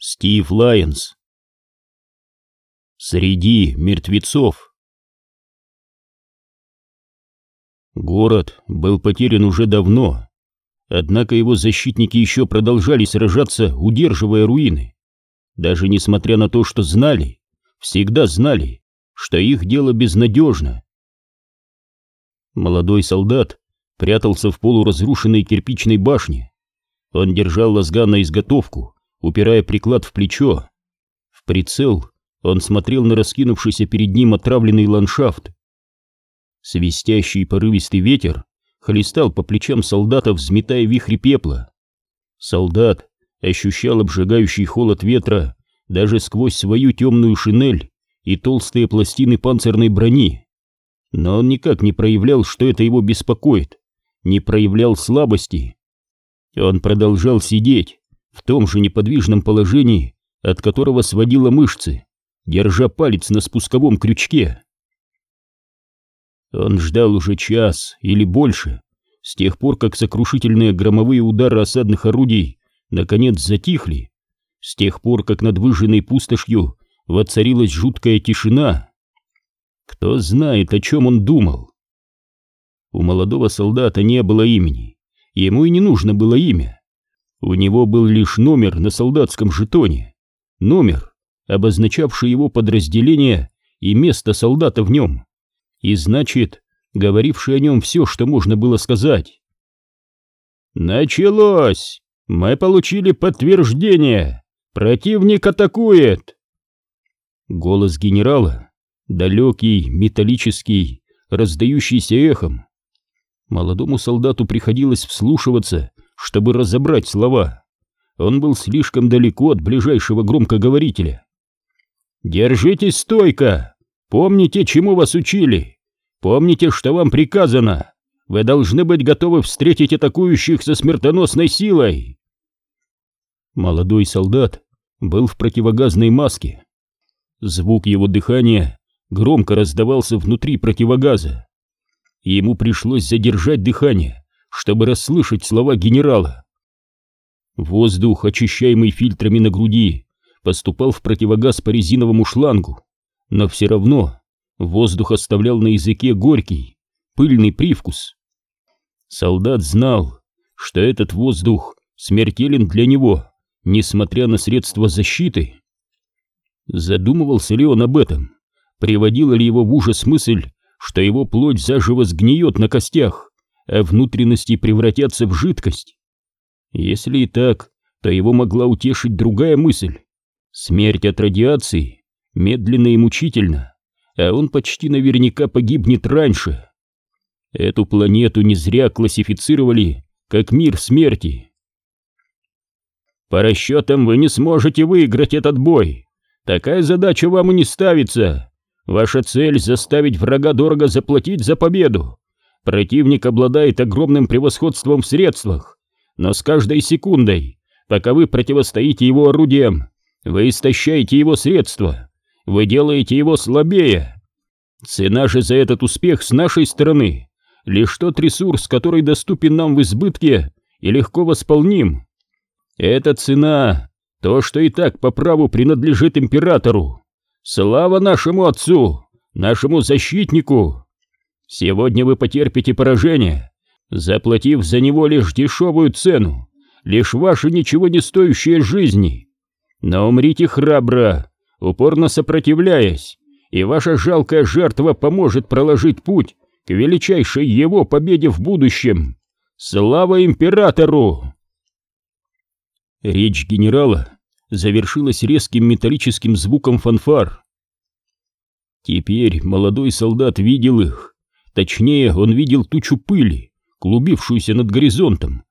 Стив Лайонс. Среди мертвецов. Город был потерян уже давно, однако его защитники еще продолжали сражаться, удерживая руины. Даже несмотря на то, что знали, всегда знали, что их дело безнадежно. Молодой солдат прятался в полуразрушенной кирпичной башне. Он держал лазган на изготовку, упирая приклад в плечо. В прицел он смотрел на раскинувшийся перед ним отравленный ландшафт. Свистящий порывистый ветер хлестал по плечам солдата, взметая вихри пепла. Солдат ощущал обжигающий холод ветра даже сквозь свою темную шинель и толстые пластины панцирной брони. Но он никак не проявлял, что это его беспокоит, не проявлял слабости. Он продолжал сидеть в том же неподвижном положении, от которого сводило мышцы, держа палец на спусковом крючке. Он ждал уже час или больше, с тех пор, как сокрушительные громовые удары осадных орудий наконец затихли, с тех пор, как над выжженной пустошью воцарилась жуткая тишина. Кто знает, о чем он думал. У молодого солдата не было имени, ему и не нужно было имя. У него был лишь номер на солдатском жетоне, номер, обозначавший его подразделение и место солдата в нем, и значит, говоривший о нем все, что можно было сказать. «Началось! Мы получили подтверждение! Противник атакует!» Голос генерала, далекий, металлический, раздающийся эхом. Молодому солдату приходилось вслушиваться, чтобы разобрать слова. Он был слишком далеко от ближайшего громкоговорителя. «Держитесь стойко! Помните, чему вас учили! Помните, что вам приказано! Вы должны быть готовы встретить атакующих со смертоносной силой!» Молодой солдат был в противогазной маске. Звук его дыхания громко раздавался внутри противогаза. Ему пришлось задержать дыхание, чтобы расслышать слова генерала. Воздух, очищаемый фильтрами на груди, поступал в противогаз по резиновому шлангу, но все равно воздух оставлял на языке горький, пыльный привкус. Солдат знал, что этот воздух смертелен для него, несмотря на средства защиты. Задумывался ли он об этом? Приводила ли его в ужас мысль, что его плоть заживо сгниет на костях, а внутренности превратятся в жидкость? Если и так, то его могла утешить другая мысль. Смерть от радиации медленно и мучительно, а он почти наверняка погибнет раньше. Эту планету не зря классифицировали как мир смерти. По расчетам вы не сможете выиграть этот бой. Такая задача вам и не ставится. Ваша цель — заставить врага дорого заплатить за победу. Противник обладает огромным превосходством в средствах, но с каждой секундой, пока вы противостоите его орудиям, вы истощаете его средства, вы делаете его слабее. Цена же за этот успех с нашей стороны — лишь тот ресурс, который доступен нам в избытке и легко восполним. Эта цена — то, что и так по праву принадлежит императору. Слава нашему отцу, нашему защитнику! Сегодня вы потерпите поражение, заплатив за него лишь дешевую цену, лишь ваши ничего не стоящие жизни. Но умрите храбро, упорно сопротивляясь, и ваша жалкая жертва поможет проложить путь к величайшей его победе в будущем. Слава императору! Речь генерала завершилась резким металлическим звуком фанфар. Теперь молодой солдат видел их. Точнее, он видел тучу пыли, клубившуюся над горизонтом,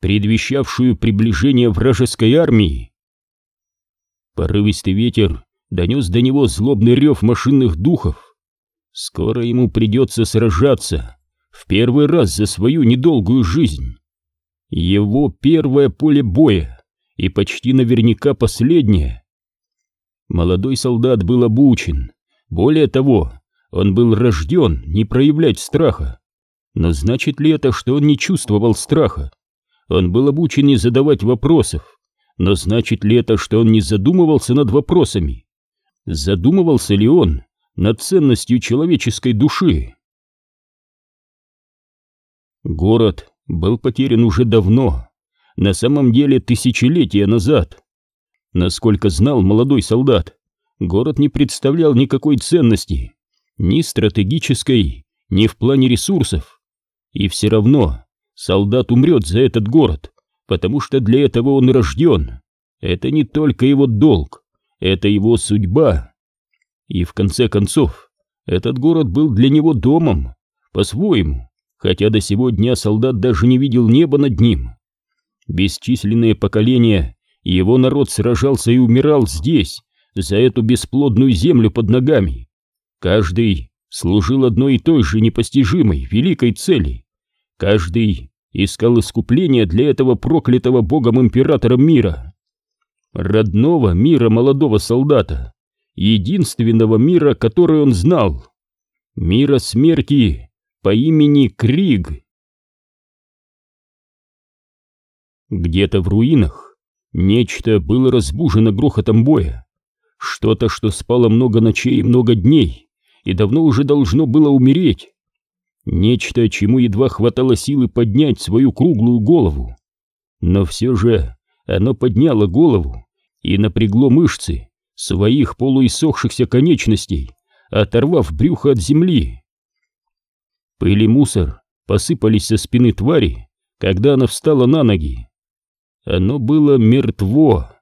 предвещавшую приближение вражеской армии. Порывистый ветер донес до него злобный рев машинных духов. Скоро ему придется сражаться, в первый раз за свою недолгую жизнь. Его первое поле боя и почти наверняка последнее. Молодой солдат был обучен, более того, он был рожден не проявлять страха. Но значит ли это, что он не чувствовал страха? Он был обучен не задавать вопросов, но значит ли это, что он не задумывался над вопросами? Задумывался ли он над ценностью человеческой души? Город был потерян уже давно, на самом деле тысячелетия назад. Насколько знал молодой солдат, город не представлял никакой ценности, ни стратегической, ни в плане ресурсов. И все равно солдат умрет за этот город, потому что для этого он рожден. Это не только его долг, это его судьба. И в конце концов, этот город был для него домом, по-своему, хотя до сего дня солдат даже не видел неба над ним. Бесчисленные поколения его народ сражался и умирал здесь, за эту бесплодную землю под ногами. Каждый служил одной и той же непостижимой, великой цели. Каждый искал искупления для этого проклятого богом императором мира. Родного мира молодого солдата, единственного мира, который он знал. Мира смерти по имени Криг. Где-то в руинах нечто было разбужено грохотом боя. Что-то, что спало много ночей и много дней, и давно уже должно было умереть. Нечто, чему едва хватало силы поднять свою круглую голову. Но все же оно подняло голову и напрягло мышцы своих полуиссохшихся конечностей, оторвав брюхо от земли. Пыль и мусор посыпались со спины твари, когда она встала на ноги. Оно было мертво,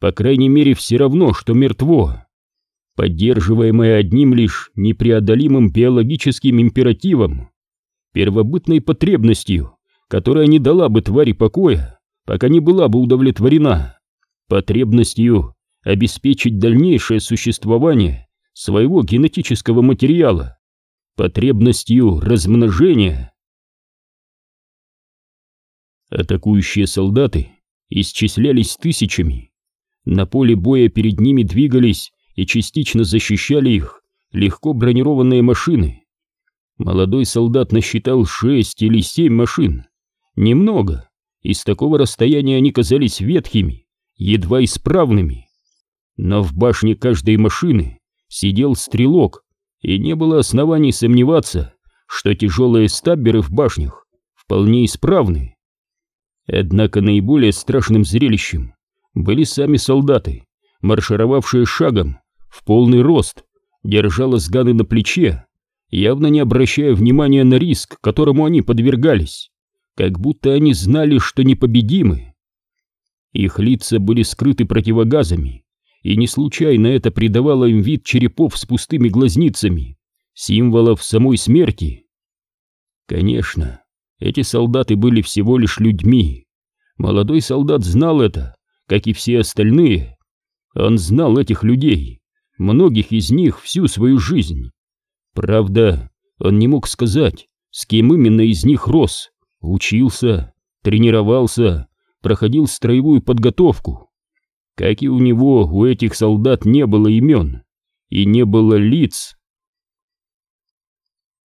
по крайней мере все равно, что мертво поддерживаемая одним лишь непреодолимым биологическим императивом, первобытной потребностью, которая не дала бы твари покоя, пока не была бы удовлетворена, потребностью обеспечить дальнейшее существование своего генетического материала, потребностью размножения. Атакующие солдаты исчислялись тысячами. На поле боя перед ними двигались и частично защищали их легко бронированные машины. Молодой солдат насчитал шесть или семь машин. Немного. Из такого расстояния они казались ветхими, едва исправными. Но в башне каждой машины сидел стрелок, и не было оснований сомневаться, что тяжелые стабберы в башнях вполне исправны. Однако наиболее страшным зрелищем были сами солдаты, маршировавшие шагом в полный рост, держала сганы на плече, явно не обращая внимания на риск, которому они подвергались, как будто они знали, что непобедимы. Их лица были скрыты противогазами, и не случайно это придавало им вид черепов с пустыми глазницами, символов самой смерти. Конечно, эти солдаты были всего лишь людьми. Молодой солдат знал это, как и все остальные. Он знал этих людей многих из них всю свою жизнь. Правда, он не мог сказать, с кем именно из них рос, учился, тренировался, проходил строевую подготовку. Как и у него, у этих солдат не было имен и не было лиц.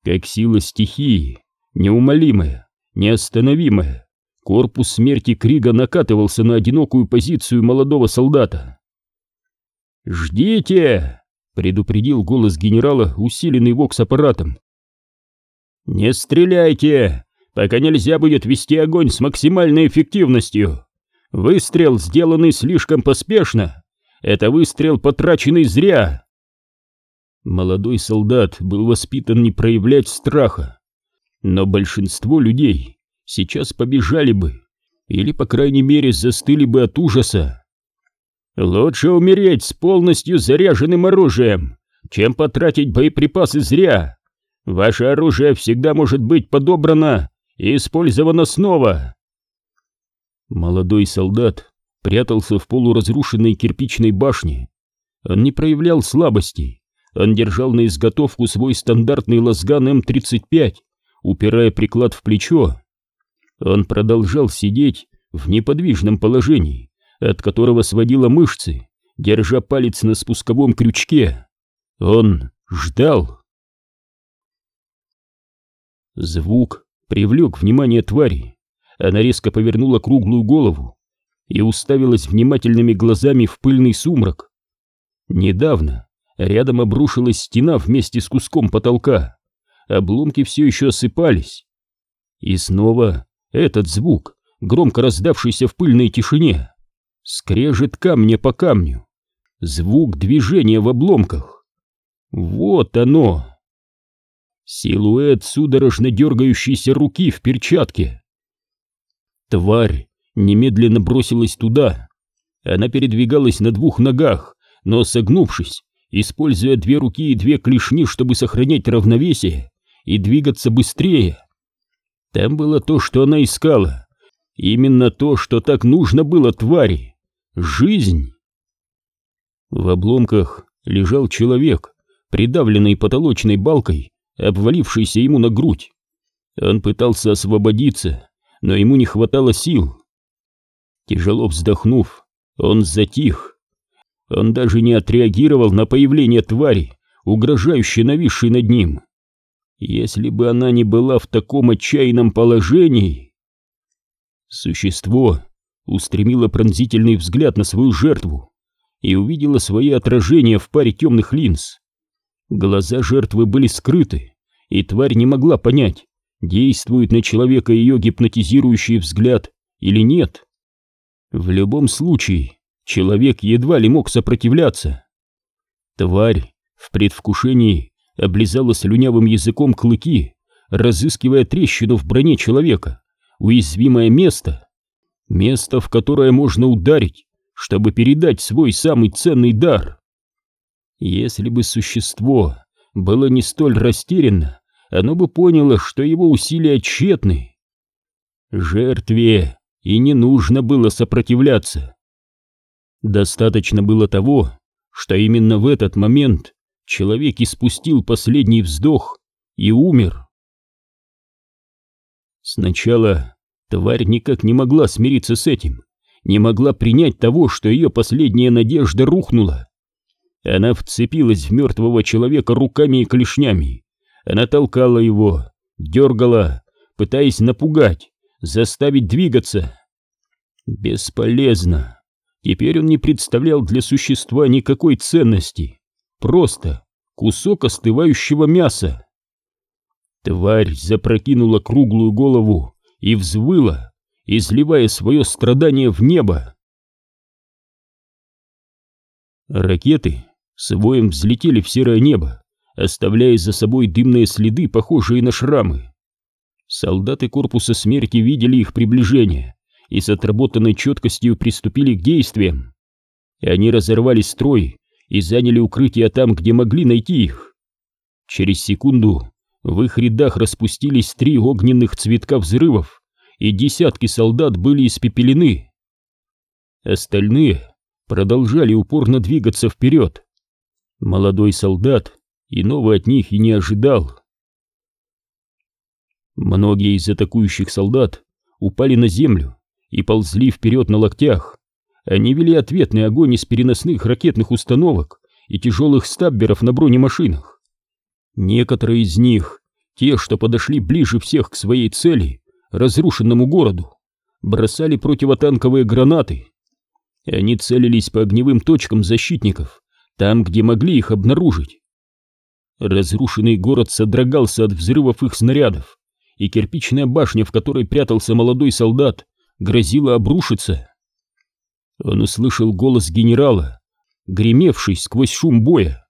Как сила стихии, неумолимая, неостановимая, корпус смерти Крига накатывался на одинокую позицию молодого солдата. «Ждите!» — предупредил голос генерала, усиленный вокс-аппаратом. «Не стреляйте, пока нельзя будет вести огонь с максимальной эффективностью. Выстрел, сделанный слишком поспешно, это выстрел, потраченный зря». Молодой солдат был воспитан не проявлять страха, но большинство людей сейчас побежали бы или, по крайней мере, застыли бы от ужаса. Лучше умереть с полностью заряженным оружием, чем потратить боеприпасы зря. Ваше оружие всегда может быть подобрано и использовано снова. Молодой солдат прятался в полуразрушенной кирпичной башне. Он не проявлял слабости. Он держал на изготовку свой стандартный лазган М-35, упирая приклад в плечо. Он продолжал сидеть в неподвижном положении, от которого сводило мышцы, держа палец на спусковом крючке. Он ждал. Звук привлек внимание твари. Она резко повернула круглую голову. и уставилась внимательными глазами в пыльный сумрак. Недавно рядом обрушилась стена вместе с куском потолка, обломки все еще осыпались. И снова этот звук, громко раздавшийся в пыльной тишине, скрежет камня по камню, звук движения в обломках. Вот оно! Силуэт судорожно дергающейся руки в перчатке. Тварь немедленно бросилась туда. Она передвигалась на двух ногах, но согнувшись, используя две руки и две клешни, чтобы сохранять равновесие и двигаться быстрее. Там было то, что она искала. Именно то, что так нужно было твари. Жизнь. В обломках лежал человек, придавленный потолочной балкой обвалившийся ему на грудь. Он пытался освободиться, но ему не хватало сил. Тяжело вздохнув, он затих. Он даже не отреагировал на появление твари, угрожающей нависшей над ним. Если бы она не была в таком отчаянном положении... Существо устремило пронзительный взгляд на свою жертву и увидело свои отражения в паре темных линз. Глаза жертвы были скрыты, и тварь не могла понять, действует на человека ее гипнотизирующий взгляд или нет. В любом случае, человек едва ли мог сопротивляться. Тварь в предвкушении облизала слюнявым языком клыки, разыскивая трещину в броне человека, уязвимое место, место, в которое можно ударить, чтобы передать свой самый ценный дар. Если бы существо было не столь растеряно, оно бы поняло, что его усилия тщетны. Жертве и не нужно было сопротивляться. Достаточно было того, что именно в этот момент человек испустил последний вздох и умер. Сначала тварь никак не могла смириться с этим, не могла принять того, что ее последняя надежда рухнула. Она вцепилась в мертвого человека руками и клешнями. Она толкала его, дергала, пытаясь напугать, заставить двигаться. Бесполезно. Теперь он не представлял для существа никакой ценности. Просто кусок остывающего мяса. Тварь запрокинула круглую голову и взвыла, изливая свое страдание в небо. Ракеты с воем взлетели в серое небо, оставляя за собой дымные следы, похожие на шрамы. Солдаты корпуса смерти видели их приближение и с отработанной четкостью приступили к действиям. И они разорвали строй и заняли укрытие там, где могли найти их. Через секунду в их рядах распустились три огненных цветка взрывов, и десятки солдат были испепелены. Остальные продолжали упорно двигаться вперед, Молодой солдат иного от них и не ожидал. Многие из атакующих солдат упали на землю и ползли вперед на локтях. Они вели ответный огонь из переносных ракетных установок и тяжелых стабберов на бронемашинах. Некоторые из них, те, что подошли ближе всех к своей цели, разрушенному городу, бросали противотанковые гранаты. Они целились по огневым точкам защитников, там, где могли их обнаружить. Разрушенный город содрогался от взрывов их снарядов, и кирпичная башня, в которой прятался молодой солдат, грозила обрушиться. Он услышал голос генерала, гремевший сквозь шум боя.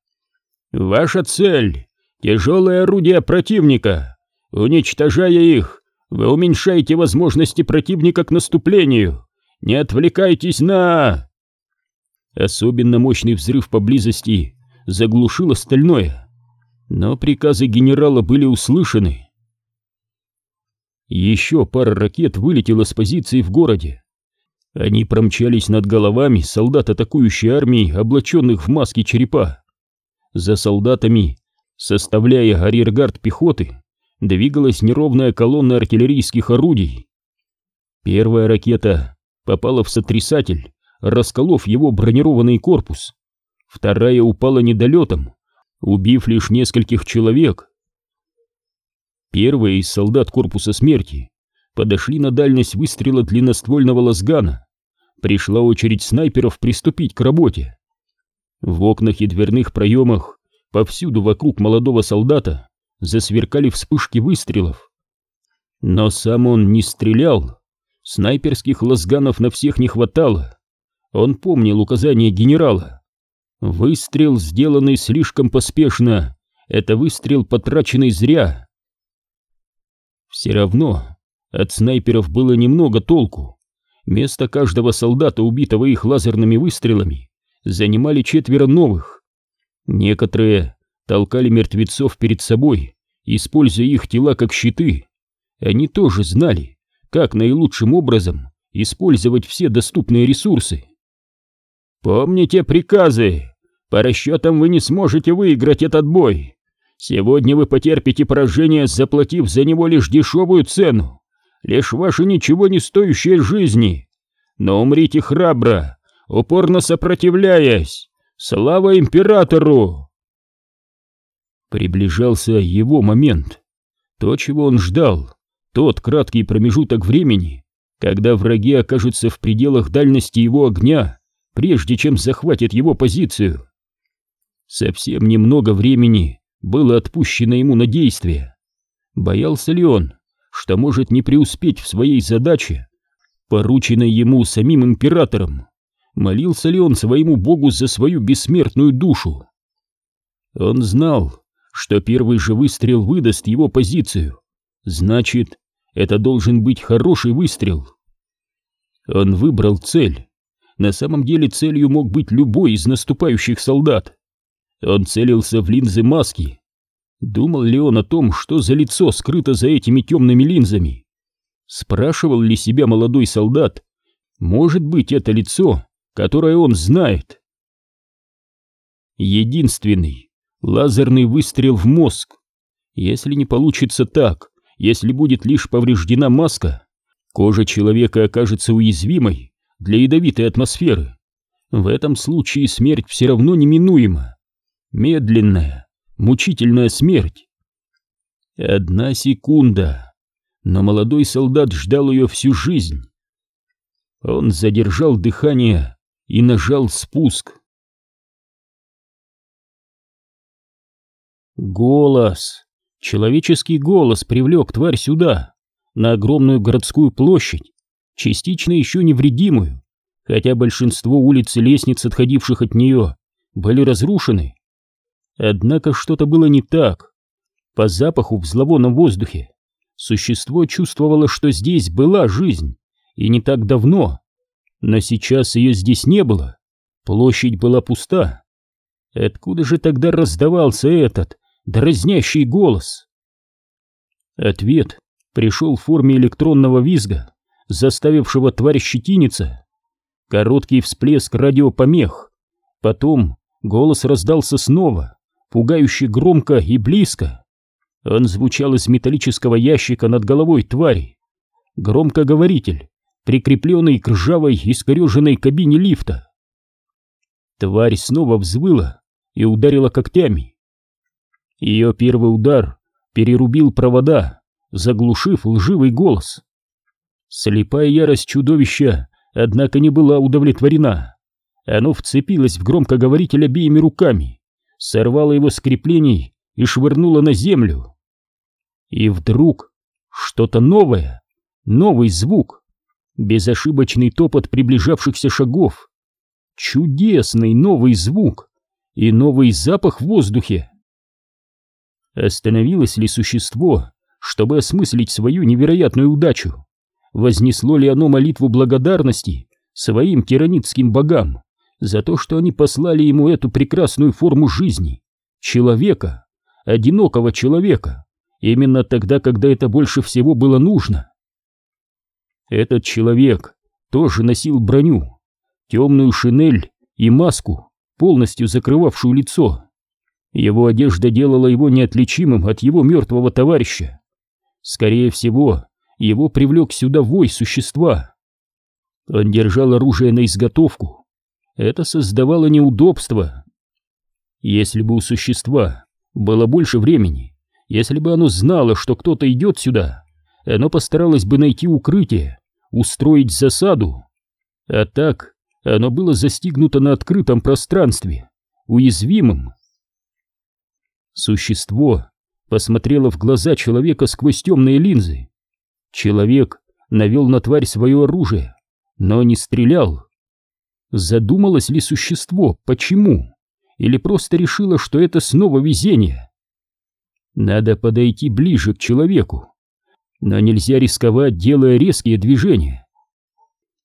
«Ваша цель — тяжелое орудие противника. Уничтожая их, вы уменьшаете возможности противника к наступлению. Не отвлекайтесь на...» Особенно мощный взрыв поблизости заглушил остальное, но приказы генерала были услышаны. Еще пара ракет вылетела с позиции в городе. Они промчались над головами солдат атакующей армии, облаченных в маски черепа. За солдатами, составляя арьергард пехоты, двигалась неровная колонна артиллерийских орудий. Первая ракета попала в сотрясатель, расколов его бронированный корпус. Вторая упала недолетом, убив лишь нескольких человек. Первые из солдат корпуса смерти подошли на дальность выстрела длинноствольного лазгана, пришла очередь снайперов приступить к работе. В окнах и дверных проемах повсюду вокруг молодого солдата засверкали вспышки выстрелов. Но сам он не стрелял, снайперских лазганов на всех не хватало. Он помнил указания генерала. Выстрел, сделанный слишком поспешно, это выстрел, потраченный зря. Все равно от снайперов было немного толку. Место каждого солдата, убитого их лазерными выстрелами, занимали четверо новых. Некоторые толкали мертвецов перед собой, используя их тела как щиты. Они тоже знали, как наилучшим образом использовать все доступные ресурсы. «Помните приказы! По расчетам вы не сможете выиграть этот бой. Сегодня вы потерпите поражение, заплатив за него лишь дешевую цену, лишь ваши ничего не стоящие жизни. Но умрите храбро, упорно сопротивляясь. Слава императору!» Приближался его момент. То, чего он ждал, тот краткий промежуток времени, когда враги окажутся в пределах дальности его огня, прежде чем захватят его позицию. Совсем немного времени было отпущено ему на действие. Боялся ли он, что может не преуспеть в своей задаче, порученной ему самим императором? Молился ли он своему богу за свою бессмертную душу? Он знал, что первый же выстрел выдаст его позицию. Значит, это должен быть хороший выстрел. Он выбрал цель. На самом деле целью мог быть любой из наступающих солдат. Он целился в линзы маски. Думал ли он о том, что за лицо скрыто за этими темными линзами? Спрашивал ли себя молодой солдат, может быть это лицо, которое он знает? Единственный лазерный выстрел в мозг. Если не получится так, если будет лишь повреждена маска, кожа человека окажется уязвимой для ядовитой атмосферы. В этом случае смерть все равно неминуема. Медленная, мучительная смерть. Одна секунда, но молодой солдат ждал ее всю жизнь. Он задержал дыхание и нажал спуск. Голос, человеческий голос привлек тварь сюда, на огромную городскую площадь, частично еще невредимую, хотя большинство улиц и лестниц, отходивших от нее, были разрушены. Однако что-то было не так. По запаху в зловонном воздухе существо чувствовало, что здесь была жизнь, и не так давно. Но сейчас ее здесь не было. Площадь была пуста. Откуда же тогда раздавался этот дразнящий голос? Ответ пришел в форме электронного визга, заставившего тварь щетиниться. Короткий всплеск радиопомех. Потом голос раздался снова, пугающе громко и близко. Он звучал из металлического ящика над головой твари. Громкоговоритель, прикрепленный к ржавой искореженной кабине лифта. Тварь снова взвыла и ударила когтями. Ее первый удар перерубил провода, заглушив лживый голос. Слепая ярость чудовища, однако, не была удовлетворена. Оно вцепилось в громкоговоритель обеими руками сорвала его с креплений и швырнула на землю. И вдруг что-то новое, новый звук, безошибочный топот приближавшихся шагов, чудесный новый звук и новый запах в воздухе. Остановилось ли существо, чтобы осмыслить свою невероятную удачу? Вознесло ли оно молитву благодарности своим тиранитским богам? за то, что они послали ему эту прекрасную форму жизни, человека, одинокого человека, именно тогда, когда это больше всего было нужно. Этот человек тоже носил броню, темную шинель и маску, полностью закрывавшую лицо. Его одежда делала его неотличимым от его мертвого товарища. Скорее всего, его привлек сюда вой существа. Он держал оружие на изготовку, это создавало неудобства. Если бы у существа было больше времени, если бы оно знало, что кто-то идет сюда, оно постаралось бы найти укрытие, устроить засаду. А так оно было застигнуто на открытом пространстве, уязвимым. Существо посмотрело в глаза человека сквозь темные линзы. Человек навел на тварь свое оружие, но не стрелял. Задумалось ли существо, почему? Или просто решило, что это снова везение? Надо подойти ближе к человеку, но нельзя рисковать, делая резкие движения.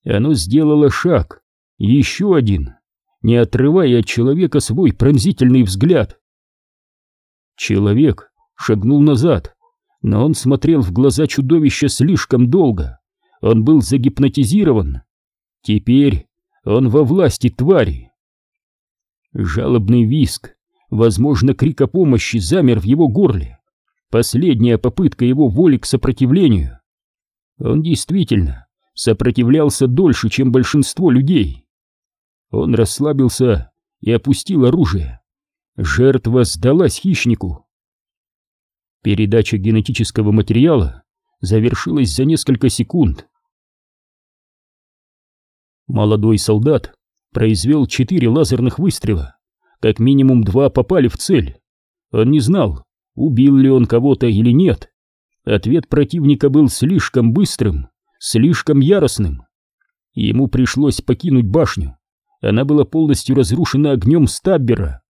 Оно сделало шаг, еще один, не отрывая от человека свой пронзительный взгляд. Человек шагнул назад, но он смотрел в глаза чудовища слишком долго. Он был загипнотизирован. Теперь он во власти твари. Жалобный виск, возможно, крик о помощи замер в его горле. Последняя попытка его воли к сопротивлению. Он действительно сопротивлялся дольше, чем большинство людей. Он расслабился и опустил оружие. Жертва сдалась хищнику. Передача генетического материала завершилась за несколько секунд. Молодой солдат произвел четыре лазерных выстрела. Как минимум два попали в цель. Он не знал, убил ли он кого-то или нет. Ответ противника был слишком быстрым, слишком яростным. Ему пришлось покинуть башню. Она была полностью разрушена огнем Стаббера.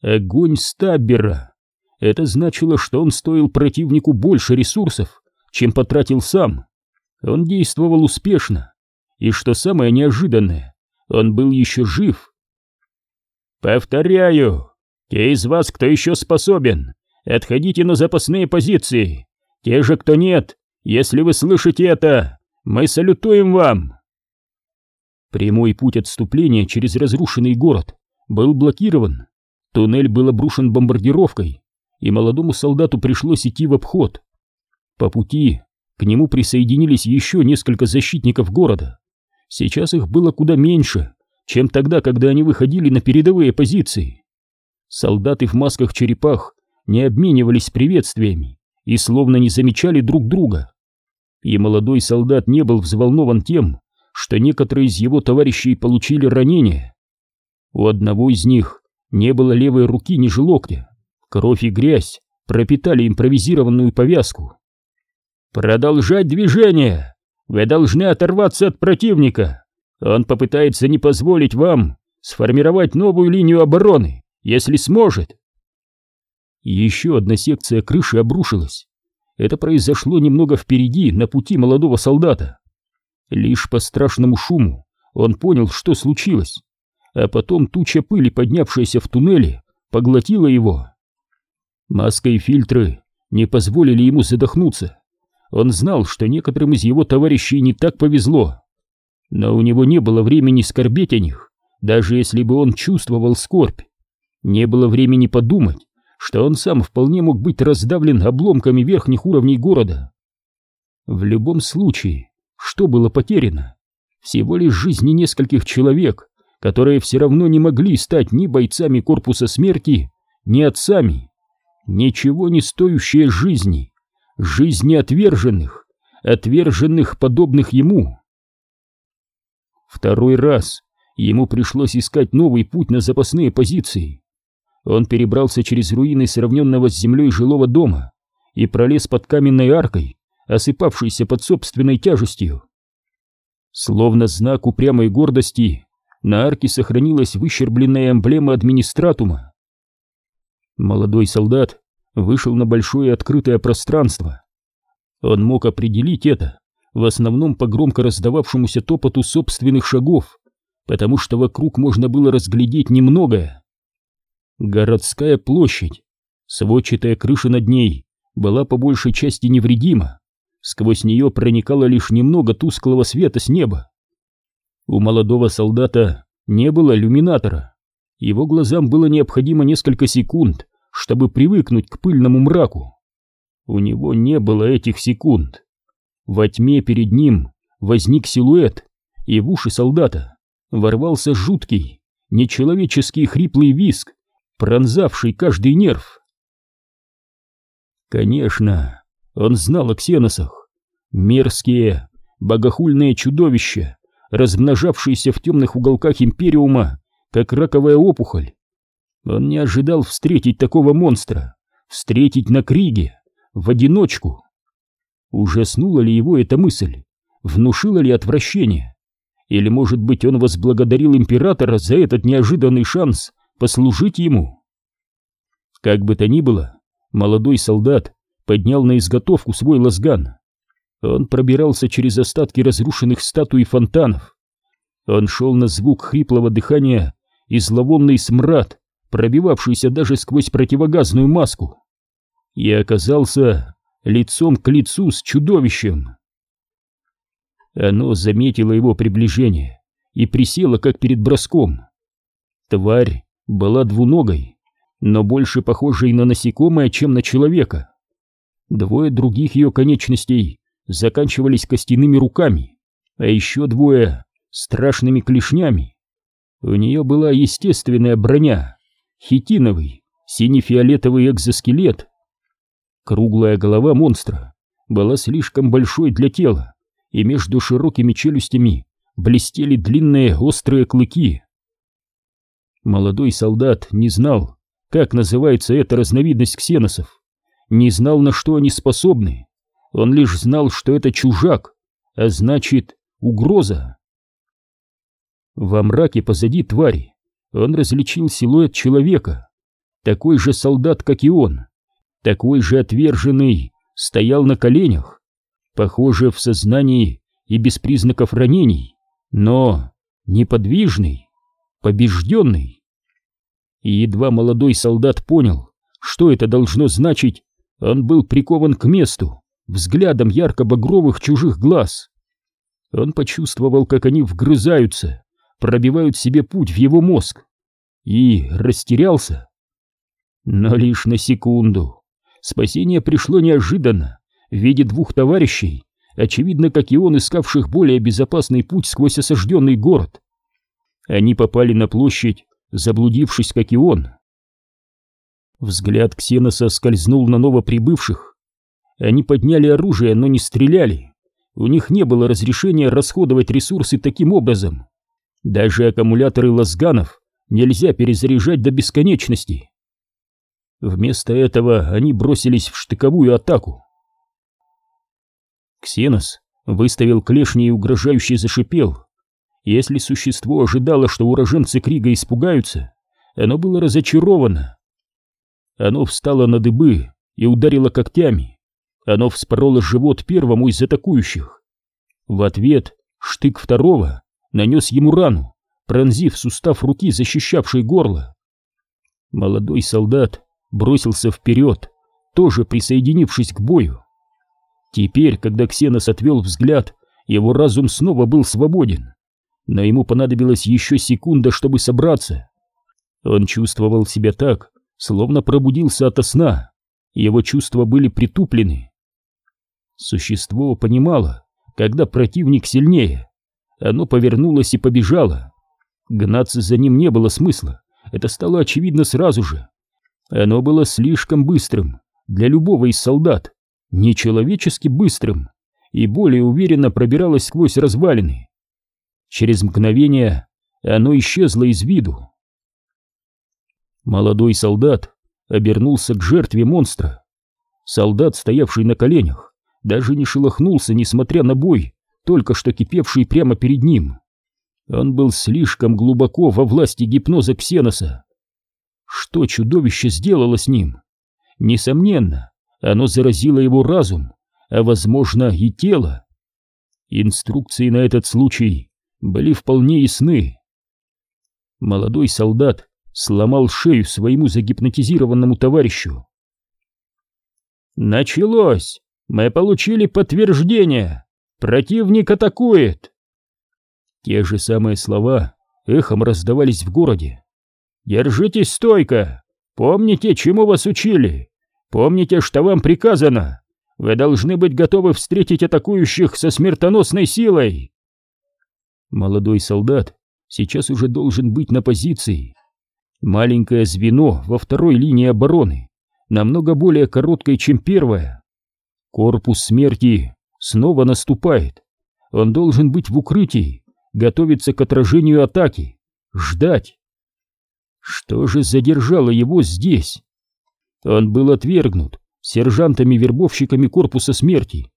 Огонь Стаббера. Это значило, что он стоил противнику больше ресурсов, чем потратил сам. Он действовал успешно. И что самое неожиданное, он был еще жив. «Повторяю, те из вас, кто еще способен, отходите на запасные позиции. Те же, кто нет, если вы слышите это, мы салютуем вам!» Прямой путь отступления через разрушенный город был блокирован. Туннель был обрушен бомбардировкой, и молодому солдату пришлось идти в обход. По пути к нему присоединились еще несколько защитников города. Сейчас их было куда меньше, чем тогда, когда они выходили на передовые позиции. Солдаты в масках-черепах не обменивались приветствиями и словно не замечали друг друга. И молодой солдат не был взволнован тем, что некоторые из его товарищей получили ранения. У одного из них не было левой руки ниже локтя, Кровь и грязь пропитали импровизированную повязку. «Продолжать движение! Вы должны оторваться от противника! Он попытается не позволить вам сформировать новую линию обороны, если сможет!» Еще одна секция крыши обрушилась. Это произошло немного впереди, на пути молодого солдата. Лишь по страшному шуму он понял, что случилось, а потом туча пыли, поднявшаяся в туннеле, поглотила его. Маска и фильтры не позволили ему задохнуться. Он знал, что некоторым из его товарищей не так повезло. Но у него не было времени скорбеть о них, даже если бы он чувствовал скорбь. Не было времени подумать, что он сам вполне мог быть раздавлен обломками верхних уровней города. В любом случае, что было потеряно? Всего лишь жизни нескольких человек, которые все равно не могли стать ни бойцами корпуса смерти, ни отцами ничего не стоящее жизни, жизни отверженных, отверженных, подобных ему. Второй раз ему пришлось искать новый путь на запасные позиции. Он перебрался через руины сравненного с землей жилого дома и пролез под каменной аркой, осыпавшейся под собственной тяжестью. Словно знак упрямой гордости, на арке сохранилась выщербленная эмблема администратума. Молодой солдат вышел на большое открытое пространство. Он мог определить это в основном по громко раздававшемуся топоту собственных шагов, потому что вокруг можно было разглядеть немногое. Городская площадь, сводчатая крыша над ней, была по большей части невредима, сквозь нее проникало лишь немного тусклого света с неба. У молодого солдата не было иллюминатора, его глазам было необходимо несколько секунд, чтобы привыкнуть к пыльному мраку. У него не было этих секунд. Во тьме перед ним возник силуэт, и в уши солдата ворвался жуткий, нечеловеческий хриплый виск, пронзавший каждый нерв. Конечно, он знал о ксеносах. Мерзкие, богохульные чудовища, размножавшиеся в темных уголках Империума, как раковая опухоль. Он не ожидал встретить такого монстра, встретить на Криге, в одиночку. Ужаснула ли его эта мысль? Внушила ли отвращение? Или, может быть, он возблагодарил императора за этот неожиданный шанс послужить ему? Как бы то ни было, молодой солдат поднял на изготовку свой лазган. Он пробирался через остатки разрушенных статуй и фонтанов. Он шел на звук хриплого дыхания и зловонный смрад, пробивавшийся даже сквозь противогазную маску. И оказался лицом к лицу с чудовищем. Оно заметило его приближение и присело, как перед броском. Тварь была двуногой, но больше похожей на насекомое, чем на человека. Двое других ее конечностей заканчивались костяными руками, а еще двое — страшными клешнями. У нее была естественная броня, хитиновый, сине-фиолетовый экзоскелет. Круглая голова монстра была слишком большой для тела, и между широкими челюстями блестели длинные острые клыки. Молодой солдат не знал, как называется эта разновидность ксеносов, не знал, на что они способны. Он лишь знал, что это чужак, а значит, угроза. Во мраке позади твари он различил силуэт человека. Такой же солдат, как и он, такой же отверженный, стоял на коленях, похоже, в сознании и без признаков ранений, но неподвижный, побежденный. И едва молодой солдат понял, что это должно значить, он был прикован к месту, взглядом ярко-багровых чужих глаз. Он почувствовал, как они вгрызаются, пробивают себе путь в его мозг, и растерялся. Но лишь на секунду. Спасение пришло неожиданно, в виде двух товарищей, очевидно, как и он, искавших более безопасный путь сквозь осажденный город. Они попали на площадь, заблудившись, как и он. Взгляд Ксеноса скользнул на новоприбывших. Они подняли оружие, но не стреляли. У них не было разрешения расходовать ресурсы таким образом. Даже аккумуляторы лазганов нельзя перезаряжать до бесконечности. Вместо этого они бросились в штыковую атаку. Ксенос выставил клешни и угрожающе зашипел. Если существо ожидало, что уроженцы Крига испугаются, оно было разочаровано. Оно встало на дыбы и ударило когтями. Оно вспороло живот первому из атакующих. В ответ штык второго нанес ему рану, пронзив сустав руки, защищавшей горло. Молодой солдат бросился вперед, тоже присоединившись к бою. Теперь, когда Ксенос отвел взгляд, его разум снова был свободен, но ему понадобилась еще секунда, чтобы собраться. Он чувствовал себя так, словно пробудился ото сна, его чувства были притуплены. Существо понимало, когда противник сильнее. Оно повернулось и побежало. Гнаться за ним не было смысла, это стало очевидно сразу же. Оно было слишком быстрым для любого из солдат, нечеловечески быстрым, и более уверенно пробиралось сквозь развалины. Через мгновение оно исчезло из виду. Молодой солдат обернулся к жертве монстра. Солдат, стоявший на коленях, даже не шелохнулся, несмотря на бой, только что кипевший прямо перед ним. Он был слишком глубоко во власти гипноза Ксеноса. Что чудовище сделало с ним? Несомненно, оно заразило его разум, а, возможно, и тело. Инструкции на этот случай были вполне ясны. Молодой солдат сломал шею своему загипнотизированному товарищу. «Началось! Мы получили подтверждение! Противник атакует!» Те же самые слова эхом раздавались в городе. «Держитесь стойко! Помните, чему вас учили! Помните, что вам приказано! Вы должны быть готовы встретить атакующих со смертоносной силой!» Молодой солдат сейчас уже должен быть на позиции, Маленькое звено во второй линии обороны, намного более короткое, чем первое. Корпус смерти снова наступает. Он должен быть в укрытии, готовиться к отражению атаки, ждать. Что же задержало его здесь? Он был отвергнут сержантами-вербовщиками корпуса смерти.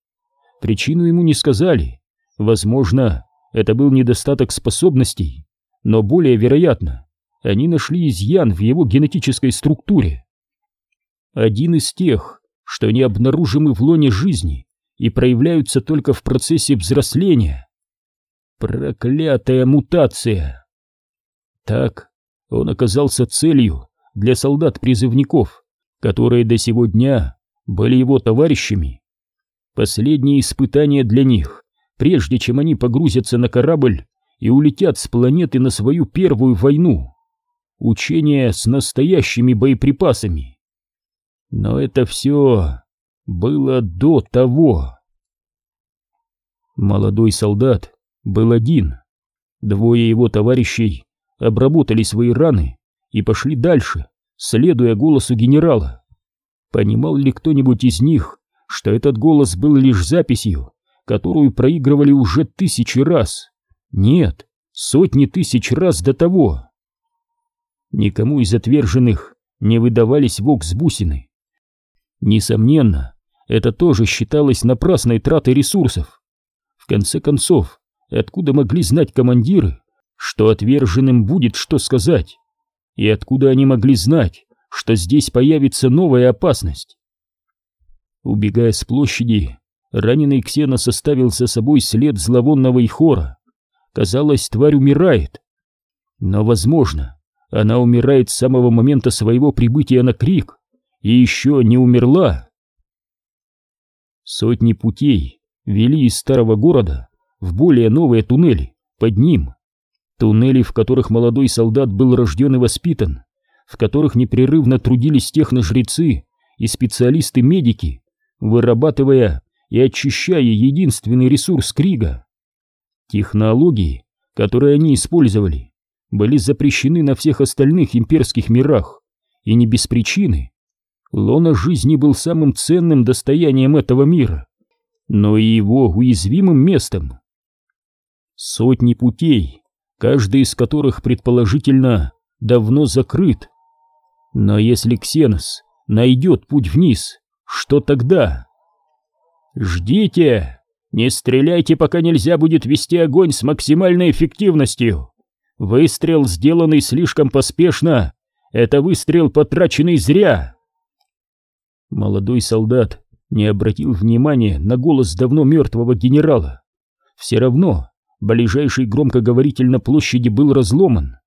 Причину ему не сказали. Возможно, это был недостаток способностей, но более вероятно, они нашли изъян в его генетической структуре. Один из тех, что не обнаружимы в лоне жизни и проявляются только в процессе взросления. Проклятая мутация! Так он оказался целью для солдат-призывников, которые до сего дня были его товарищами. Последние испытания для них, прежде чем они погрузятся на корабль и улетят с планеты на свою первую войну. Учения с настоящими боеприпасами. Но это все было до того. Молодой солдат был один. Двое его товарищей обработали свои раны и пошли дальше, следуя голосу генерала. Понимал ли кто-нибудь из них, что этот голос был лишь записью, которую проигрывали уже тысячи раз? Нет, сотни тысяч раз до того. Никому из отверженных не выдавались вокс-бусины. Несомненно, это тоже считалось напрасной тратой ресурсов. В конце концов, откуда могли знать командиры, что отверженным будет что сказать? И откуда они могли знать, что здесь появится новая опасность? Убегая с площади, раненый Ксена составил за собой след зловонного ихора. Казалось, тварь умирает. Но, возможно, она умирает с самого момента своего прибытия на крик и еще не умерла. Сотни путей вели из старого города в более новые туннели под ним. Туннели, в которых молодой солдат был рожден и воспитан, в которых непрерывно трудились техножрецы и специалисты-медики, вырабатывая и очищая единственный ресурс Крига. Технологии, которые они использовали, были запрещены на всех остальных имперских мирах, и не без причины. Лона жизни был самым ценным достоянием этого мира, но и его уязвимым местом. Сотни путей, каждый из которых предположительно давно закрыт. Но если Ксенос найдет путь вниз, что тогда? «Ждите! Не стреляйте, пока нельзя будет вести огонь с максимальной эффективностью! Выстрел, сделанный слишком поспешно, это выстрел, потраченный зря!» Молодой солдат не обратил внимания на голос давно мертвого генерала. Все равно ближайший громкоговоритель на площади был разломан.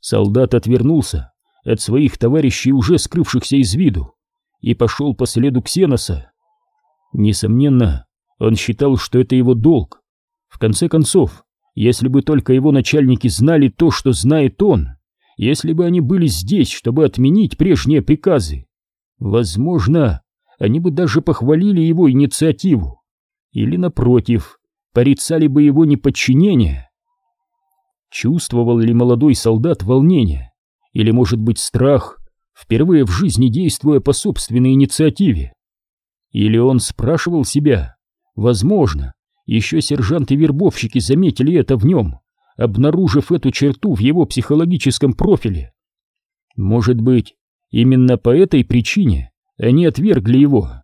Солдат отвернулся от своих товарищей, уже скрывшихся из виду, и пошел по следу Ксеноса. Несомненно, он считал, что это его долг. В конце концов, если бы только его начальники знали то, что знает он, если бы они были здесь, чтобы отменить прежние приказы, возможно, они бы даже похвалили его инициативу. Или, напротив, порицали бы его неподчинение. Чувствовал ли молодой солдат волнение, или, может быть, страх, впервые в жизни действуя по собственной инициативе? Или он спрашивал себя, возможно, еще сержанты-вербовщики заметили это в нем, обнаружив эту черту в его психологическом профиле. Может быть, именно по этой причине они отвергли его.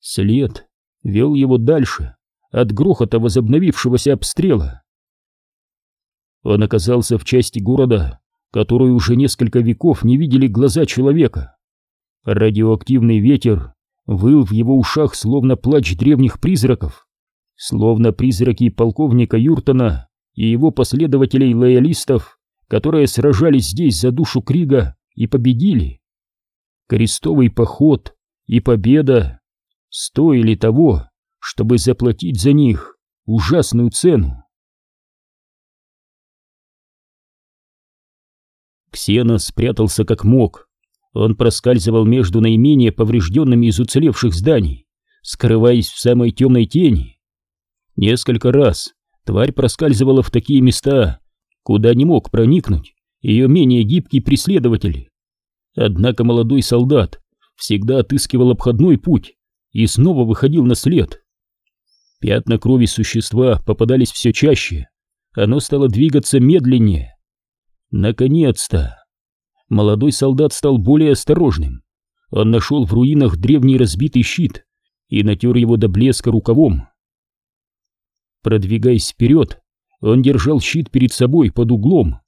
След вел его дальше, от грохота возобновившегося обстрела. Он оказался в части города, которую уже несколько веков не видели глаза человека. Радиоактивный ветер выл в его ушах, словно плач древних призраков, словно призраки полковника Юртона и его последователей-лоялистов, которые сражались здесь за душу Крига и победили. Крестовый поход и победа стоили того, чтобы заплатить за них ужасную цену. Ксена спрятался как мог. Он проскальзывал между наименее поврежденными из уцелевших зданий, скрываясь в самой темной тени. Несколько раз тварь проскальзывала в такие места, куда не мог проникнуть ее менее гибкий преследователь. Однако молодой солдат всегда отыскивал обходной путь и снова выходил на след. Пятна крови существа попадались все чаще. Оно стало двигаться медленнее. Наконец-то! Молодой солдат стал более осторожным. Он нашел в руинах древний разбитый щит и натер его до блеска рукавом. Продвигаясь вперед, он держал щит перед собой под углом.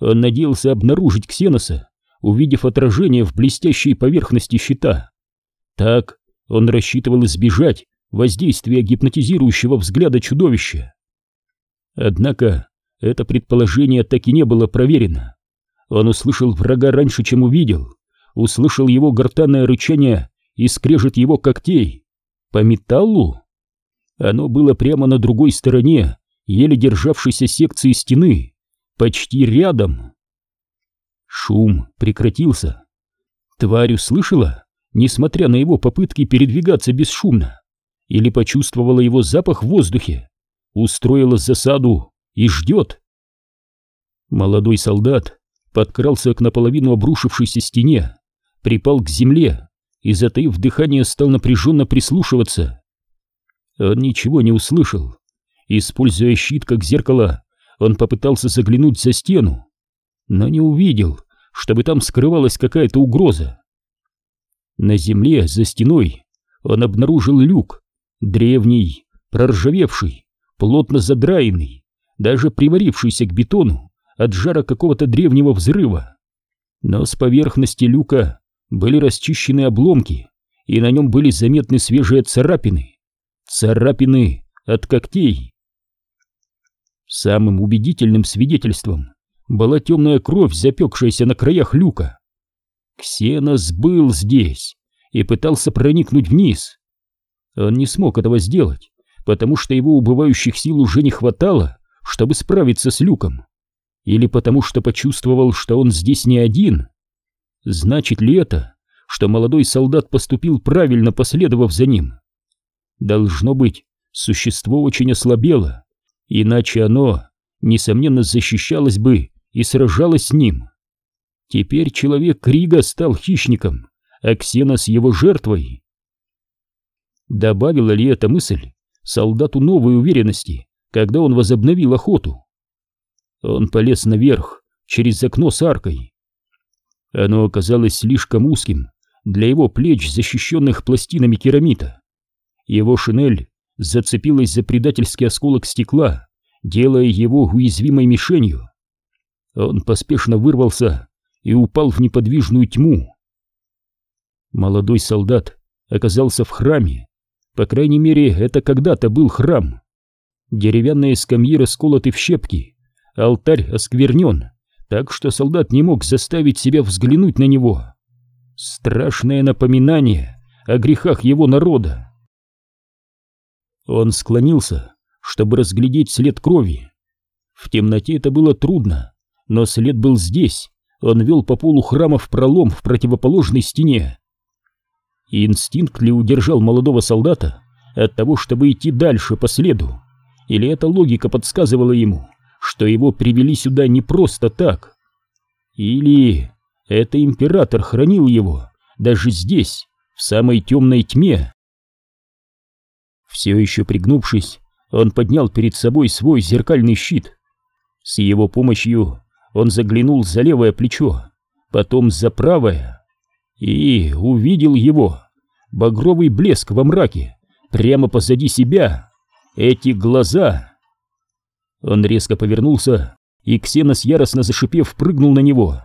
Он надеялся обнаружить Ксеноса, увидев отражение в блестящей поверхности щита. Так он рассчитывал избежать воздействия гипнотизирующего взгляда чудовища. Однако это предположение так и не было проверено. Он услышал врага раньше, чем увидел, услышал его гортанное рычание и скрежет его когтей. По металлу? Оно было прямо на другой стороне, еле державшейся секции стены, почти рядом. Шум прекратился. Тварь услышала, несмотря на его попытки передвигаться бесшумно, или почувствовала его запах в воздухе, устроила засаду и ждет. Молодой солдат подкрался к наполовину обрушившейся стене, припал к земле и, затаив дыхание, стал напряженно прислушиваться. Он ничего не услышал. Используя щит как зеркало, он попытался заглянуть за стену, но не увидел, чтобы там скрывалась какая-то угроза. На земле, за стеной, он обнаружил люк, древний, проржавевший, плотно задраенный, даже приварившийся к бетону от жара какого-то древнего взрыва. Но с поверхности люка были расчищены обломки, и на нем были заметны свежие царапины. Царапины от когтей. Самым убедительным свидетельством была темная кровь, запекшаяся на краях люка. Ксенос был здесь и пытался проникнуть вниз. Он не смог этого сделать, потому что его убывающих сил уже не хватало, чтобы справиться с люком. Или потому что почувствовал, что он здесь не один. Значит ли это, что молодой солдат поступил правильно, последовав за ним? Должно быть, существо очень ослабело, иначе оно, несомненно, защищалось бы и сражалось с ним. Теперь человек Крига стал хищником, а Ксенос его жертвой. Добавила ли эта мысль солдату новой уверенности, когда он возобновил охоту? Он полез наверх, через окно с аркой. Оно оказалось слишком узким для его плеч, защищенных пластинами керамита. Его шинель зацепилась за предательский осколок стекла, делая его уязвимой мишенью. Он поспешно вырвался и упал в неподвижную тьму. Молодой солдат оказался в храме, по крайней мере, это когда-то был храм. Деревянные скамьи расколоты в щепки, алтарь осквернен, так что солдат не мог заставить себя взглянуть на него. Страшное напоминание о грехах его народа. Он склонился, чтобы разглядеть след крови. В темноте это было трудно, но след был здесь. Он вел по полу храма в пролом в противоположной стене. Инстинкт ли удержал молодого солдата от того, чтобы идти дальше по следу? Или эта логика подсказывала ему, что его привели сюда не просто так? Или это император хранил его даже здесь, в самой темной тьме? Все еще пригнувшись, он поднял перед собой свой зеркальный щит. С его помощью он заглянул за левое плечо, потом за правое и увидел его. Багровый блеск во мраке, прямо позади себя. Эти глаза. Он резко повернулся, и Ксенос, яростно зашипев, прыгнул на него.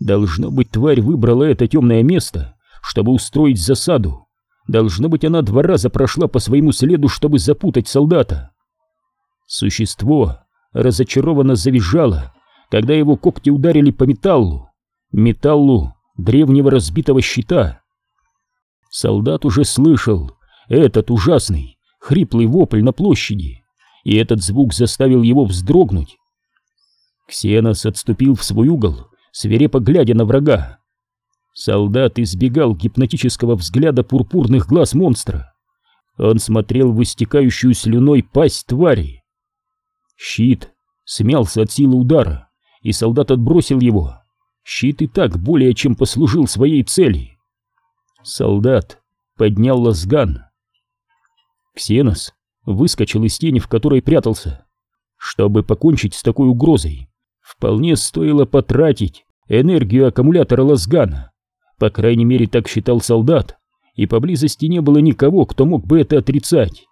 Должно быть, тварь выбрала это темное место, чтобы устроить засаду. Должно быть, она два раза прошла по своему следу, чтобы запутать солдата. Существо разочарованно завизжало, когда его когти ударили по металлу, металлу древнего разбитого щита. Солдат уже слышал этот ужасный, хриплый вопль на площади, и этот звук заставил его вздрогнуть. Ксенос отступил в свой угол, свирепо глядя на врага. Солдат избегал гипнотического взгляда пурпурных глаз монстра. Он смотрел в истекающую слюной пасть твари. Щит смялся от силы удара, и солдат отбросил его. Щит и так более чем послужил своей цели. Солдат поднял лазган. Ксенос выскочил из тени, в которой прятался. Чтобы покончить с такой угрозой, вполне стоило потратить энергию аккумулятора Лазгана. По крайней мере, так считал солдат, и поблизости не было никого, кто мог бы это отрицать.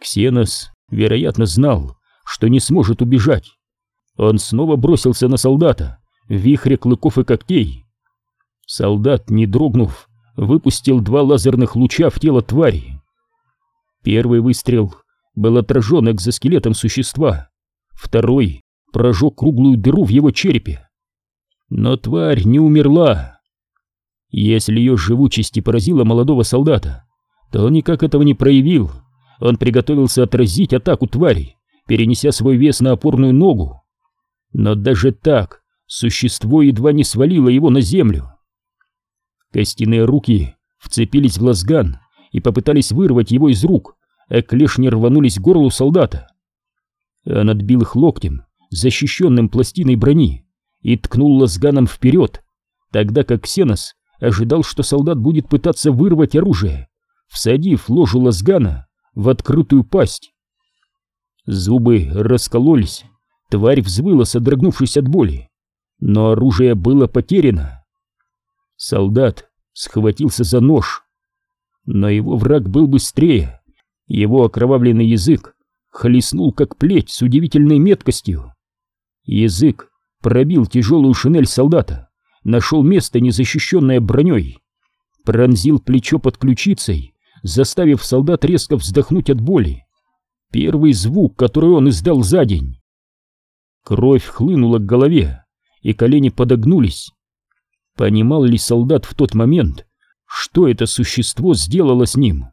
Ксенос, вероятно, знал, что не сможет убежать. Он снова бросился на солдата, в вихре клыков и когтей. Солдат, не дрогнув, выпустил два лазерных луча в тело твари. Первый выстрел был отражен экзоскелетом существа, второй прожег круглую дыру в его черепе. Но тварь не умерла. Если ее живучесть и поразила молодого солдата, то он никак этого не проявил. Он приготовился отразить атаку твари, перенеся свой вес на опорную ногу. Но даже так существо едва не свалило его на землю. Костяные руки вцепились в лазган и попытались вырвать его из рук, а клешни рванулись к горлу солдата. Он отбил их локтем, защищенным пластиной брони, и ткнул лазганом вперед, тогда как Ксенос ожидал, что солдат будет пытаться вырвать оружие, всадив ложу лазгана в открытую пасть. Зубы раскололись, тварь взвыла, содрогнувшись от боли, но оружие было потеряно. Солдат схватился за нож. Но его враг был быстрее. Его окровавленный язык хлестнул как плеть с удивительной меткостью. Язык пробил тяжелую шинель солдата, нашел место, незащищенное броней, пронзил плечо под ключицей, заставив солдат резко вздохнуть от боли. Первый звук, который он издал за день. Кровь хлынула к голове, и колени подогнулись. Понимал ли солдат в тот момент, что это существо сделало с ним?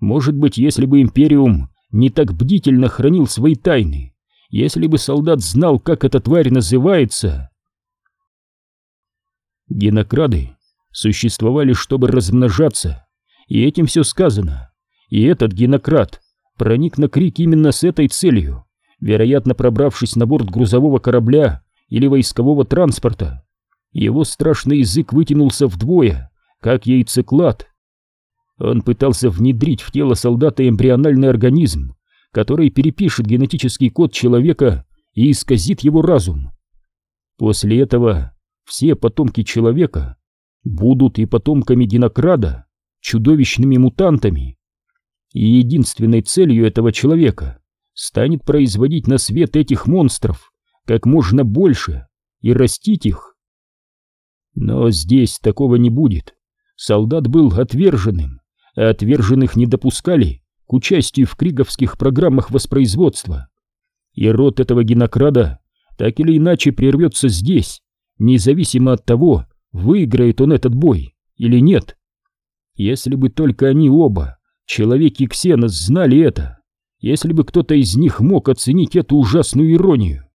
Может быть, если бы Империум не так бдительно хранил свои тайны, если бы солдат знал, как эта тварь называется... Генокрады существовали, чтобы размножаться, и этим все сказано. И этот генократ проник на крик именно с этой целью, вероятно, пробравшись на борт грузового корабля или войскового транспорта. Его страшный язык вытянулся вдвое, как яйцеклад. Он пытался внедрить в тело солдата эмбриональный организм, который перепишет генетический код человека и исказит его разум. После этого все потомки человека будут и потомками Динокрада, чудовищными мутантами. И единственной целью этого человека станет производить на свет этих монстров как можно больше и растить их. Но здесь такого не будет. Солдат был отверженным, а отверженных не допускали к участию в криговских программах воспроизводства. И род этого генокрада так или иначе прервется здесь, независимо от того, выиграет он этот бой или нет. Если бы только они оба, человек и Ксенос, знали это, если бы кто-то из них мог оценить эту ужасную иронию.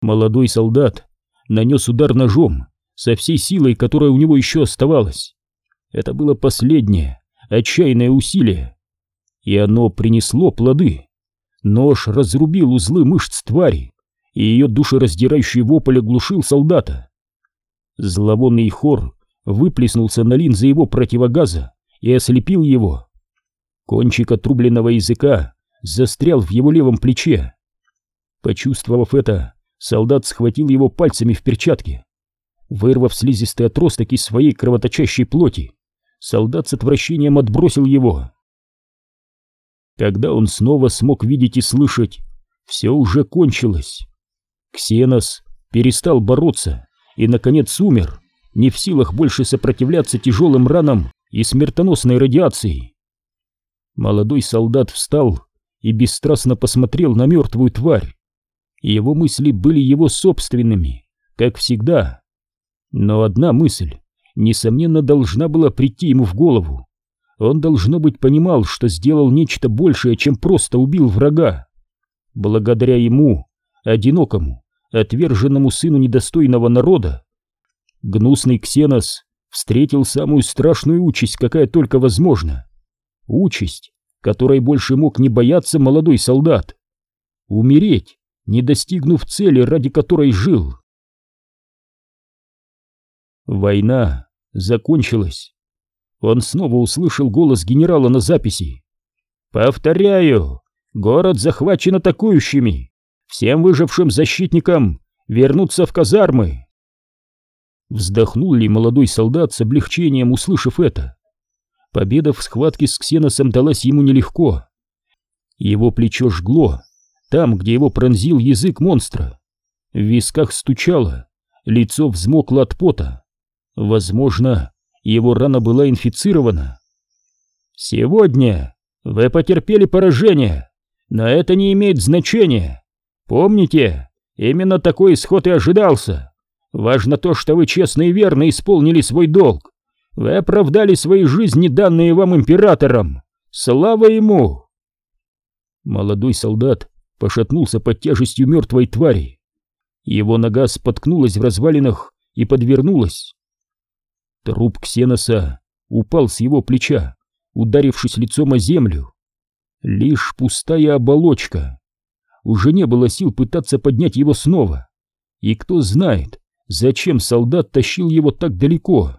Молодой солдат нанес удар ножом со всей силой, которая у него еще оставалась. Это было последнее, отчаянное усилие. И оно принесло плоды. Нож разрубил узлы мышц твари, и ее душераздирающий вопль оглушил солдата. Зловонный хор выплеснулся на линзы его противогаза и ослепил его. Кончик отрубленного языка застрял в его левом плече. Почувствовав это, Солдат схватил его пальцами в перчатке. Вырвав слизистый отросток из своей кровоточащей плоти, солдат с отвращением отбросил его. Когда он снова смог видеть и слышать, все уже кончилось. Ксенос перестал бороться и, наконец, умер, не в силах больше сопротивляться тяжелым ранам и смертоносной радиации. Молодой солдат встал и бесстрастно посмотрел на мертвую тварь его мысли были его собственными, как всегда. Но одна мысль, несомненно, должна была прийти ему в голову. Он, должно быть, понимал, что сделал нечто большее, чем просто убил врага. Благодаря ему, одинокому, отверженному сыну недостойного народа, гнусный Ксенос встретил самую страшную участь, какая только возможна. Участь, которой больше мог не бояться молодой солдат. Умереть не достигнув цели, ради которой жил. Война закончилась. он снова услышал голос генерала на записи. «Повторяю, город захвачен атакующими. Всем выжившим защитникам вернуться в казармы». Вздохнул ли молодой солдат с облегчением, услышав это? Победа в схватке с Ксеносом далась ему нелегко. Его плечо жгло, там, где его пронзил язык монстра. В висках стучало, лицо взмокло от пота. Возможно, его рана была инфицирована. «Сегодня вы потерпели поражение, но это не имеет значения. Помните, именно такой исход и ожидался. Важно то, что вы честно и верно исполнили свой долг. Вы оправдали свои жизни, данные вам императором. Слава ему!» Молодой солдат пошатнулся под тяжестью мертвой твари. Его нога споткнулась в развалинах и подвернулась. Труп Ксеноса упал с его плеча, ударившись лицом о землю. Лишь пустая оболочка. Уже не было сил пытаться поднять его снова. И кто знает, Зачем солдат тащил его так далеко?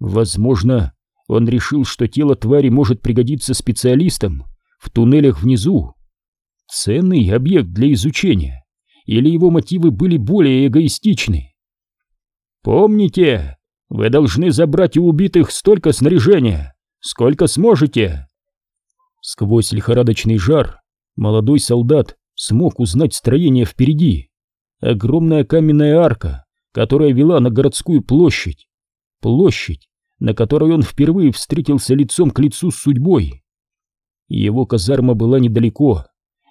Возможно, он решил, что тело твари может пригодиться специалистам в туннелях внизу. Ценный объект для изучения. Или его мотивы были более эгоистичны? Помните, вы должны забрать у убитых столько снаряжения, сколько сможете. Сквозь лихорадочный жар молодой солдат смог узнать строение впереди. Огромная каменная арка, которая вела на городскую площадь. Площадь, на которой он впервые встретился лицом к лицу с судьбой. Его казарма была недалеко.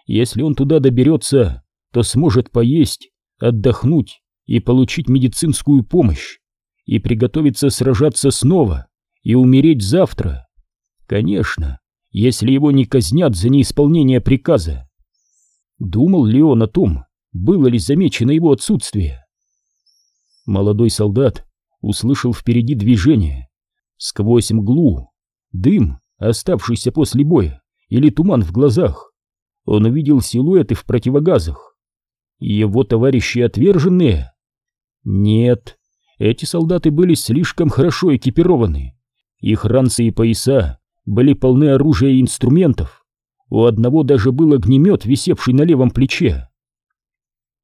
Если он туда доберется, то сможет поесть, отдохнуть и получить медицинскую помощь, и приготовиться сражаться снова и умереть завтра. Конечно, если его не казнят за неисполнение приказа. Думал ли он о том, было ли замечено его отсутствие? Молодой солдат услышал впереди движение. Сквозь мглу, дым, оставшийся после боя, или туман в глазах. Он увидел силуэты в противогазах. Его товарищи отверженные? Нет, эти солдаты были слишком хорошо экипированы. Их ранцы и пояса были полны оружия и инструментов. У одного даже был огнемет, висевший на левом плече.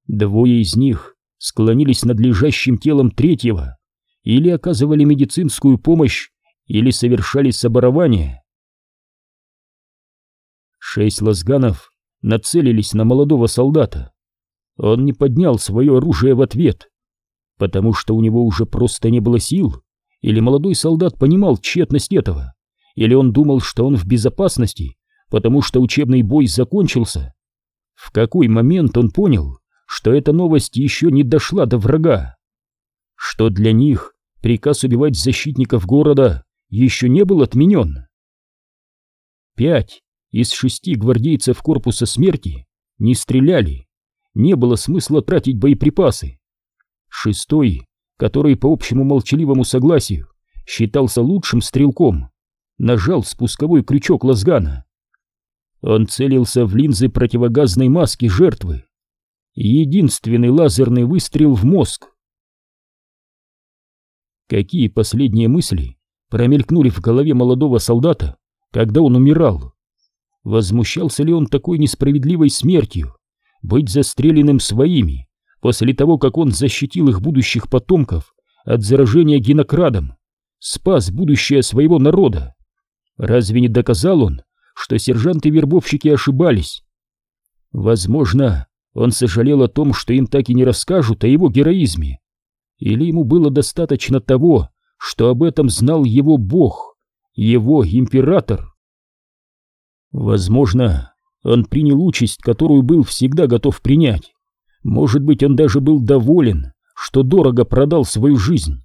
Двое из них склонились над лежащим телом третьего, или оказывали медицинскую помощь, или совершали соборование. Шесть лазганов нацелились на молодого солдата. Он не поднял свое оружие в ответ, потому что у него уже просто не было сил, или молодой солдат понимал тщетность этого, или он думал, что он в безопасности, потому что учебный бой закончился. В какой момент он понял, что эта новость еще не дошла до врага, что для них приказ убивать защитников города еще не был отменен. Пять из шести гвардейцев корпуса смерти не стреляли, не было смысла тратить боеприпасы. Шестой, который по общему молчаливому согласию считался лучшим стрелком, нажал спусковой крючок лазгана. Он целился в линзы противогазной маски жертвы единственный лазерный выстрел в мозг. Какие последние мысли промелькнули в голове молодого солдата, когда он умирал? Возмущался ли он такой несправедливой смертью, быть застреленным своими, после того, как он защитил их будущих потомков от заражения генокрадом, спас будущее своего народа? Разве не доказал он, что сержанты-вербовщики ошибались? Возможно, он сожалел о том, что им так и не расскажут о его героизме. Или ему было достаточно того, что об этом знал его бог, его император. Возможно, он принял участь, которую был всегда готов принять. Может быть, он даже был доволен, что дорого продал свою жизнь.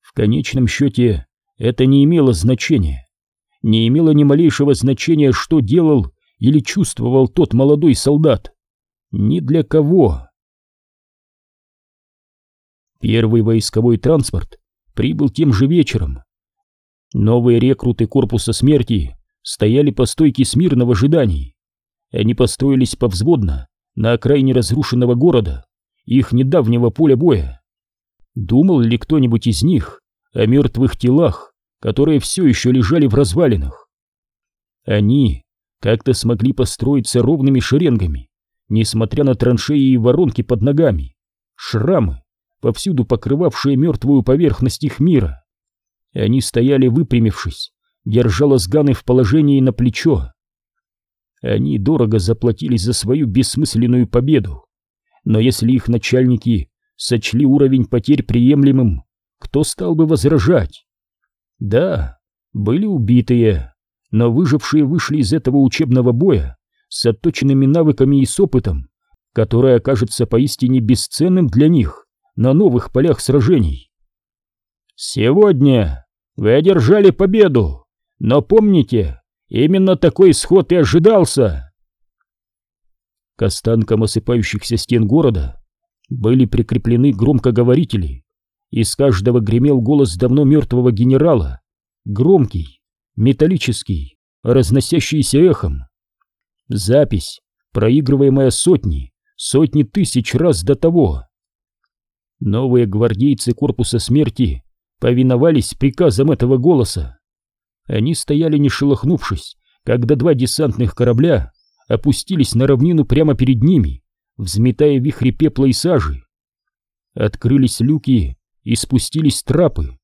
В конечном счете, это не имело значения. Не имело ни малейшего значения, что делал или чувствовал тот молодой солдат. Ни для кого. Первый войсковой транспорт прибыл тем же вечером. Новые рекруты корпуса смерти стояли по стойке смирно в ожидании. Они построились повзводно на окраине разрушенного города, их недавнего поля боя. Думал ли кто-нибудь из них о мертвых телах, которые все еще лежали в развалинах. Они как-то смогли построиться ровными шеренгами, несмотря на траншеи и воронки под ногами, шрамы, повсюду покрывавшие мертвую поверхность их мира. Они стояли выпрямившись, держа лазганы в положении на плечо. Они дорого заплатили за свою бессмысленную победу, но если их начальники сочли уровень потерь приемлемым, кто стал бы возражать? Да, были убитые, но выжившие вышли из этого учебного боя с отточенными навыками и с опытом, который окажется поистине бесценным для них на новых полях сражений. Сегодня вы одержали победу, но помните, именно такой исход и ожидался. К останкам осыпающихся стен города были прикреплены громкоговорители, из каждого гремел голос давно мертвого генерала, громкий, металлический, разносящийся эхом. Запись, проигрываемая сотни, сотни тысяч раз до того. Новые гвардейцы корпуса смерти повиновались приказам этого голоса. Они стояли не шелохнувшись, когда два десантных корабля опустились на равнину прямо перед ними, взметая вихри пепла и сажи. Открылись люки и спустились трапы,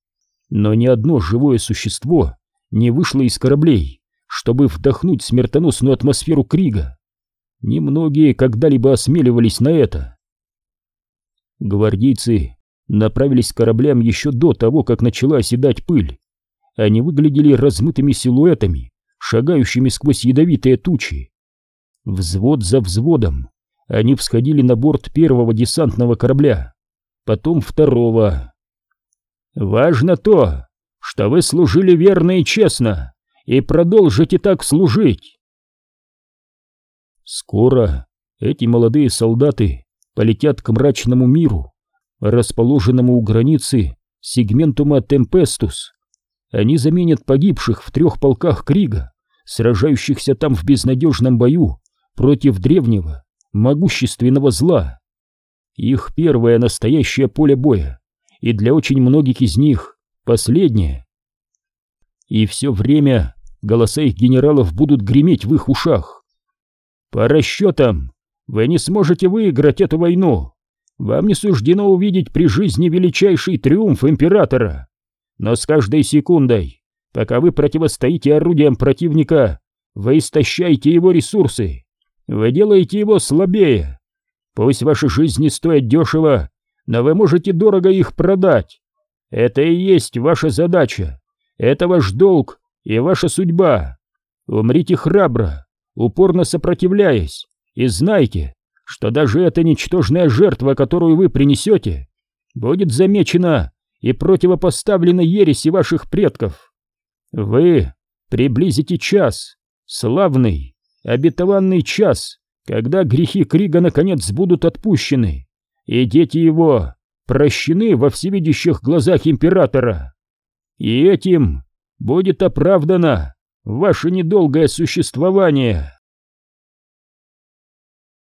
но ни одно живое существо не вышло из кораблей, чтобы вдохнуть смертоносную атмосферу Крига. Немногие когда-либо осмеливались на это. Гвардейцы направились к кораблям еще до того, как начала оседать пыль. Они выглядели размытыми силуэтами, шагающими сквозь ядовитые тучи. Взвод за взводом они всходили на борт первого десантного корабля, потом второго. Важно то, что вы служили верно и честно, и продолжите так служить. Скоро эти молодые солдаты полетят к мрачному миру, расположенному у границы сегментума Темпестус. Они заменят погибших в трех полках Крига, сражающихся там в безнадежном бою против древнего, могущественного зла. Их первое настоящее поле боя и для очень многих из них последнее. И все время голоса их генералов будут греметь в их ушах. По расчетам, вы не сможете выиграть эту войну. Вам не суждено увидеть при жизни величайший триумф императора. Но с каждой секундой, пока вы противостоите орудиям противника, вы истощаете его ресурсы. Вы делаете его слабее. Пусть ваши жизни стоят дешево, но вы можете дорого их продать. Это и есть ваша задача, это ваш долг и ваша судьба. Умрите храбро, упорно сопротивляясь, и знайте, что даже эта ничтожная жертва, которую вы принесете, будет замечена и противопоставлена ереси ваших предков. Вы приблизите час, славный, обетованный час, когда грехи Крига наконец будут отпущены, и дети его прощены во всевидящих глазах императора. И этим будет оправдано ваше недолгое существование.